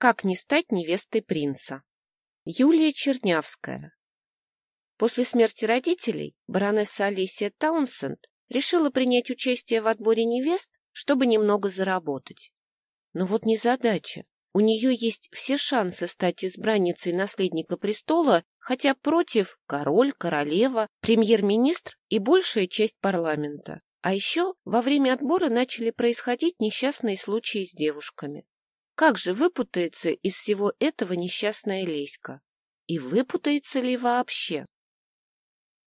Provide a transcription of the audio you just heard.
Как не стать невестой принца? Юлия Чернявская. После смерти родителей баронесса Алисия Таунсенд решила принять участие в отборе невест, чтобы немного заработать. Но вот незадача. У нее есть все шансы стать избранницей наследника престола, хотя против король, королева, премьер-министр и большая часть парламента. А еще во время отбора начали происходить несчастные случаи с девушками. Как же выпутается из всего этого несчастная Леська? И выпутается ли вообще?